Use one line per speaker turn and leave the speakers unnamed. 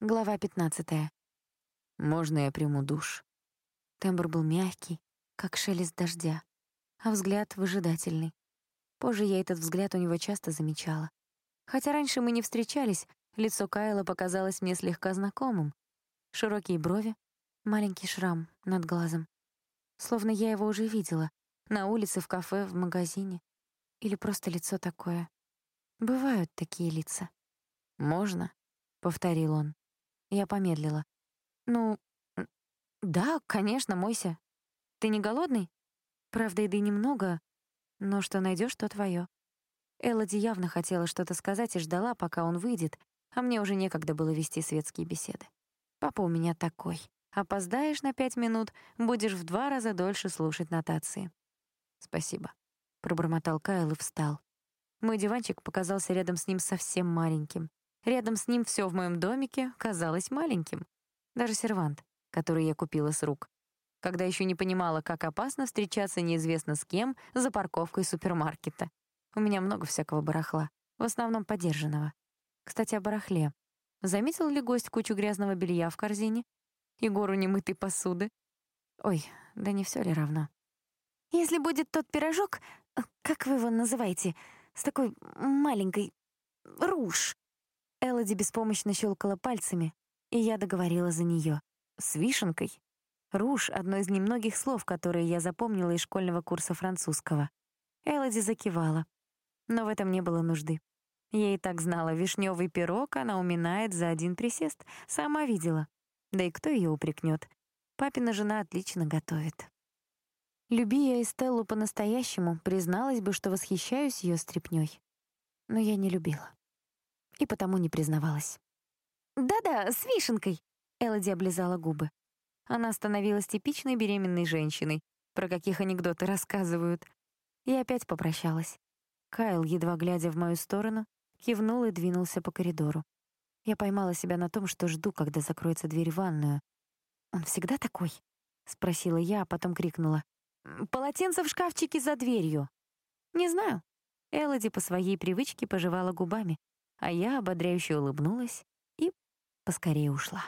Глава 15.
«Можно я приму душ?»
Тембр был мягкий, как шелест дождя, а взгляд выжидательный. Позже я этот взгляд у него часто замечала. Хотя раньше мы не встречались, лицо Кайла показалось мне слегка знакомым. Широкие брови, маленький шрам над глазом. Словно я его уже видела. На улице, в кафе, в магазине. Или просто лицо такое. Бывают такие лица.
«Можно?»
— повторил он. Я помедлила. «Ну, да, конечно, мойся. Ты не голодный? Правда, еды немного, но что найдешь, то твое. Элоди явно хотела что-то сказать и ждала, пока он выйдет, а мне уже некогда было вести светские беседы. Папа у меня такой. Опоздаешь на пять минут, будешь в два раза дольше слушать нотации.
«Спасибо», —
пробормотал Кайл и встал. Мой диванчик показался рядом с ним совсем маленьким. Рядом с ним все в моем домике казалось маленьким. Даже сервант, который я купила с рук. Когда еще не понимала, как опасно встречаться неизвестно с кем за парковкой супермаркета. У меня много всякого барахла, в основном подержанного. Кстати, о барахле. Заметил ли гость кучу грязного белья в корзине? И гору немытой посуды? Ой, да не все ли равно? Если будет тот пирожок, э, как вы его называете, с такой маленькой... руж, Элоди беспомощно щелкала пальцами, и я договорила за нее. С вишенкой. Руж — одно из немногих слов, которые я запомнила из школьного курса французского. Элоди закивала. Но в этом не было нужды. Я и так знала, вишневый пирог она уминает за один присест. Сама видела. Да и кто ее упрекнет? Папина жена отлично готовит. Люби я Эстеллу по-настоящему, призналась бы, что восхищаюсь ее стряпнёй. Но я не любила и потому не признавалась. «Да-да, с вишенкой», — Элоди облизала губы. Она становилась типичной беременной женщиной, про каких анекдоты рассказывают. И опять попрощалась. Кайл, едва глядя в мою сторону, кивнул и двинулся по коридору. Я поймала себя на том, что жду, когда закроется дверь в ванную. «Он всегда такой?» — спросила я, а потом крикнула. «Полотенце в шкафчике за дверью». «Не знаю». Элоди по своей привычке пожевала губами, а я ободряюще улыбнулась и поскорее ушла.